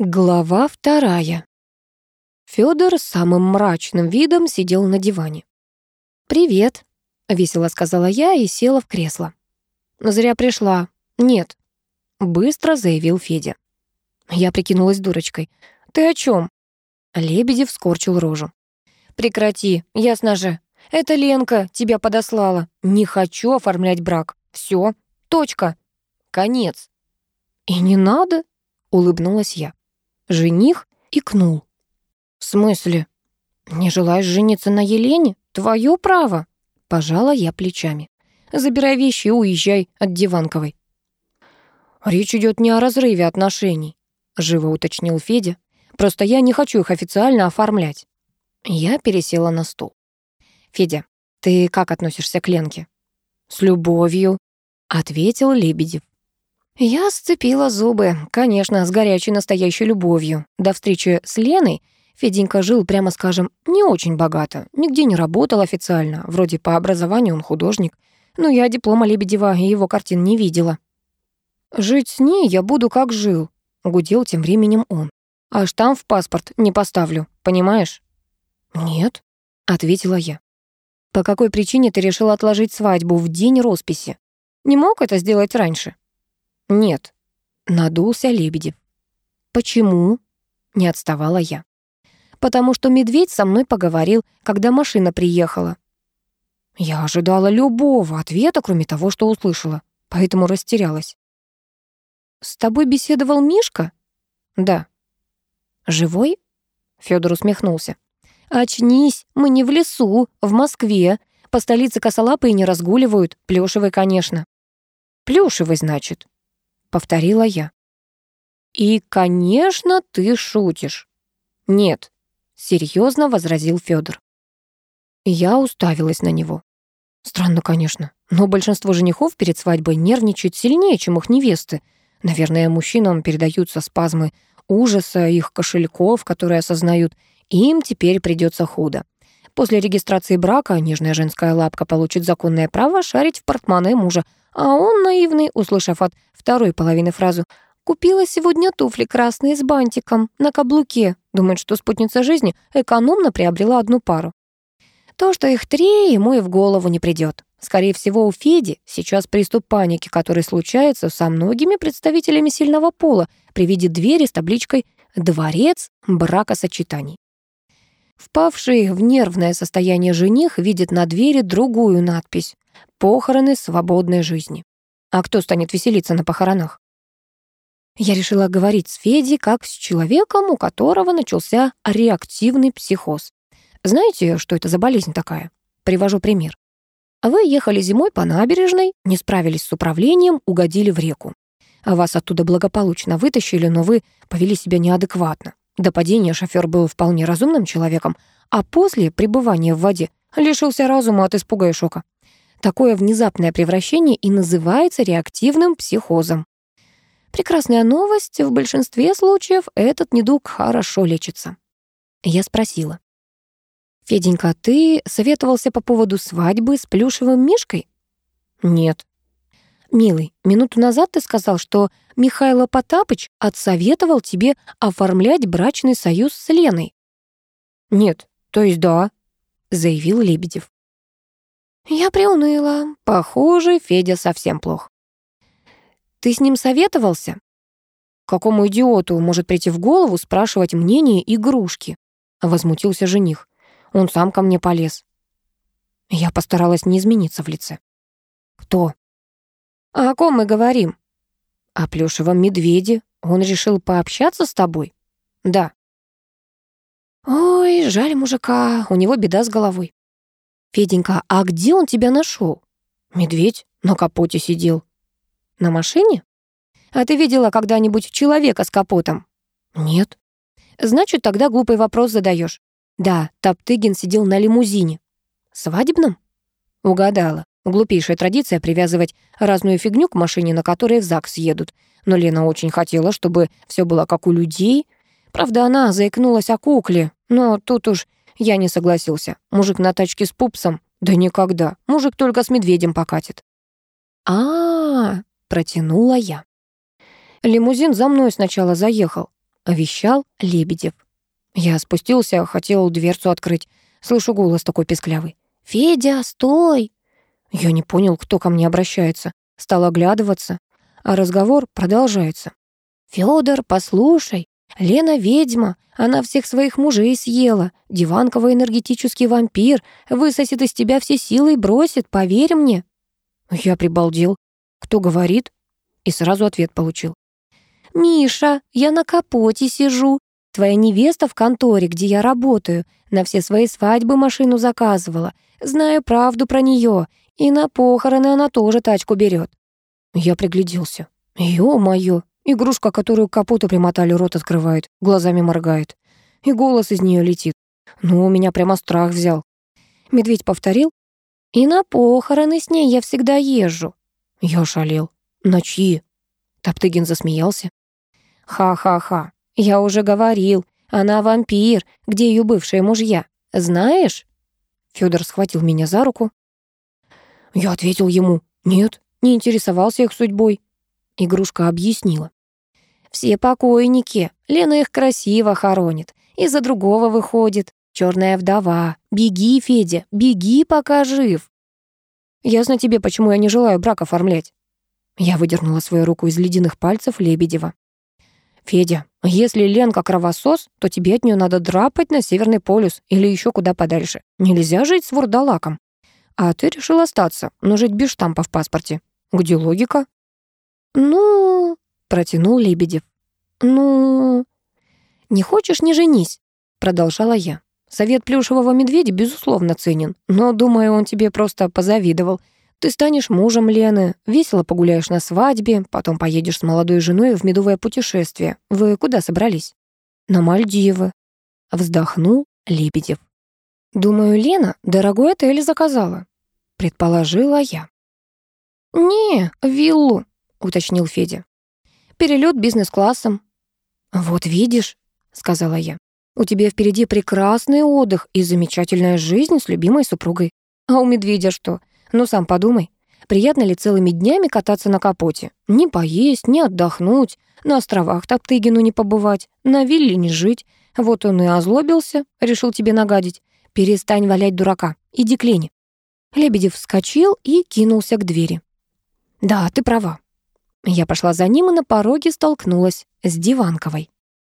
Глава вторая. Фёдор с самым мрачным видом сидел на диване. «Привет», — весело сказала я и села в кресло. «Зря пришла. Нет», — быстро заявил Федя. Я прикинулась дурочкой. «Ты о чем? Лебедев скорчил рожу. «Прекрати, ясно же. Это Ленка тебя подослала. Не хочу оформлять брак. Все, точка. Конец». «И не надо», — улыбнулась я. Жених икнул. «В смысле? Не желаешь жениться на Елене? Твое право!» Пожала я плечами. «Забирай вещи и уезжай от Диванковой». «Речь идет не о разрыве отношений», — живо уточнил Федя. «Просто я не хочу их официально оформлять». Я пересела на стул. «Федя, ты как относишься к Ленке?» «С любовью», — ответил Лебедев. Я сцепила зубы, конечно, с горячей настоящей любовью. До встречи с Леной Феденька жил, прямо скажем, не очень богато. Нигде не работал официально. Вроде по образованию он художник. Но я диплома Лебедева и его картин не видела. «Жить с ней я буду как жил», — гудел тем временем он. «А штамп в паспорт не поставлю, понимаешь?» «Нет», — ответила я. «По какой причине ты решил отложить свадьбу в день росписи? Не мог это сделать раньше?» «Нет», — надулся Лебедев. «Почему?» — не отставала я. «Потому что медведь со мной поговорил, когда машина приехала». Я ожидала любого ответа, кроме того, что услышала, поэтому растерялась. «С тобой беседовал Мишка?» «Да». «Живой?» — Фёдор усмехнулся. «Очнись, мы не в лесу, в Москве. По столице косолапые не разгуливают, плюшевый, конечно». «Плюшевый, значит?» Повторила я. «И, конечно, ты шутишь». «Нет», — серьезно возразил Федор. Я уставилась на него. Странно, конечно, но большинство женихов перед свадьбой нервничают сильнее, чем их невесты. Наверное, мужчинам передаются спазмы ужаса их кошельков, которые осознают, им теперь придется худо. После регистрации брака нежная женская лапка получит законное право шарить в портмоне мужа, а он, наивный, услышав от второй половины фразу «Купила сегодня туфли красные с бантиком на каблуке», думает, что спутница жизни экономно приобрела одну пару. То, что их три, ему и в голову не придет. Скорее всего, у Феди сейчас приступ паники, который случается со многими представителями сильного пола при виде двери с табличкой «Дворец бракосочетаний». Впавший в нервное состояние жених видит на двери другую надпись «Похороны свободной жизни». А кто станет веселиться на похоронах? Я решила говорить с Федей как с человеком, у которого начался реактивный психоз. Знаете, что это за болезнь такая? Привожу пример. Вы ехали зимой по набережной, не справились с управлением, угодили в реку. Вас оттуда благополучно вытащили, но вы повели себя неадекватно. До падения шофер был вполне разумным человеком, а после пребывания в воде лишился разума от испуга и шока. Такое внезапное превращение и называется реактивным психозом. Прекрасная новость, в большинстве случаев этот недуг хорошо лечится. Я спросила. «Феденька, ты советовался по поводу свадьбы с плюшевым мишкой?» «Нет», «Милый, минуту назад ты сказал, что Михайло Потапыч отсоветовал тебе оформлять брачный союз с Леной». «Нет, то есть да», — заявил Лебедев. Я приуныла. Похоже, Федя совсем плох. «Ты с ним советовался?» «Какому идиоту может прийти в голову спрашивать мнение игрушки?» Возмутился жених. Он сам ко мне полез. Я постаралась не измениться в лице. «Кто?» «А о ком мы говорим?» «О плюшевом медведе. Он решил пообщаться с тобой?» «Да». «Ой, жаль мужика, у него беда с головой». «Феденька, а где он тебя нашел? «Медведь на капоте сидел». «На машине?» «А ты видела когда-нибудь человека с капотом?» «Нет». «Значит, тогда глупый вопрос задаешь. «Да, Топтыгин сидел на лимузине». «Свадебном?» «Угадала. Глупейшая традиция привязывать разную фигню к машине, на которой в ЗАГС едут. Но Лена очень хотела, чтобы все было как у людей. Правда, она заикнулась о кукле, но тут уж я не согласился. Мужик на тачке с пупсом? Да никогда. Мужик только с медведем покатит. а, -а, -а протянула я. Лимузин за мной сначала заехал. вещал Лебедев. Я спустился, хотел дверцу открыть. Слышу голос такой песклявый. «Федя, стой!» Я не понял, кто ко мне обращается. Стал оглядываться, а разговор продолжается. «Фёдор, послушай, Лена ведьма, она всех своих мужей съела. Диванковый энергетический вампир высосет из тебя все силы и бросит, поверь мне». Я прибалдел. «Кто говорит?» И сразу ответ получил. «Миша, я на капоте сижу. Твоя невеста в конторе, где я работаю, на все свои свадьбы машину заказывала. Знаю правду про нее, и на похороны она тоже тачку берет. Я пригляделся. Ё-моё, игрушка, которую к капоту примотали, рот открывает, глазами моргает. И голос из нее летит. Ну, у меня прямо страх взял. Медведь повторил. И на похороны с ней я всегда езжу. Я шалел. На чьи? Топтыгин засмеялся. Ха-ха-ха. Я уже говорил, она вампир, где ее бывшие мужья. Знаешь? Федор схватил меня за руку. Я ответил ему, нет, не интересовался их судьбой. Игрушка объяснила. Все покойники, Лена их красиво хоронит, из-за другого выходит. Черная вдова. Беги, Федя, беги, пока жив. Ясно тебе, почему я не желаю брак оформлять. Я выдернула свою руку из ледяных пальцев Лебедева. «Федя, если Ленка кровосос, то тебе от нее надо драпать на Северный полюс или еще куда подальше. Нельзя жить с вурдалаком. А ты решил остаться, но жить без штампа в паспорте. Где логика?» «Ну...» — протянул Лебедев. «Ну...» «Не хочешь — не женись», — продолжала я. «Совет плюшевого медведя, безусловно, ценен, но, думаю, он тебе просто позавидовал. Ты станешь мужем Лены, весело погуляешь на свадьбе, потом поедешь с молодой женой в медовое путешествие. Вы куда собрались? На Мальдивы. Вздохнул Лебедев. Думаю, Лена дорогой отель заказала. Предположила я. «Не, виллу», — уточнил Федя. «Перелет бизнес-классом». «Вот видишь», — сказала я, «у тебя впереди прекрасный отдых и замечательная жизнь с любимой супругой. А у медведя что? Ну, сам подумай, приятно ли целыми днями кататься на капоте? Не поесть, не отдохнуть, на островах Топтыгину не побывать, на вилле не жить. Вот он и озлобился, решил тебе нагадить. Перестань валять дурака, иди к Лене. Лебедев вскочил и кинулся к двери. «Да, ты права». Я пошла за ним и на пороге столкнулась с Диванковой.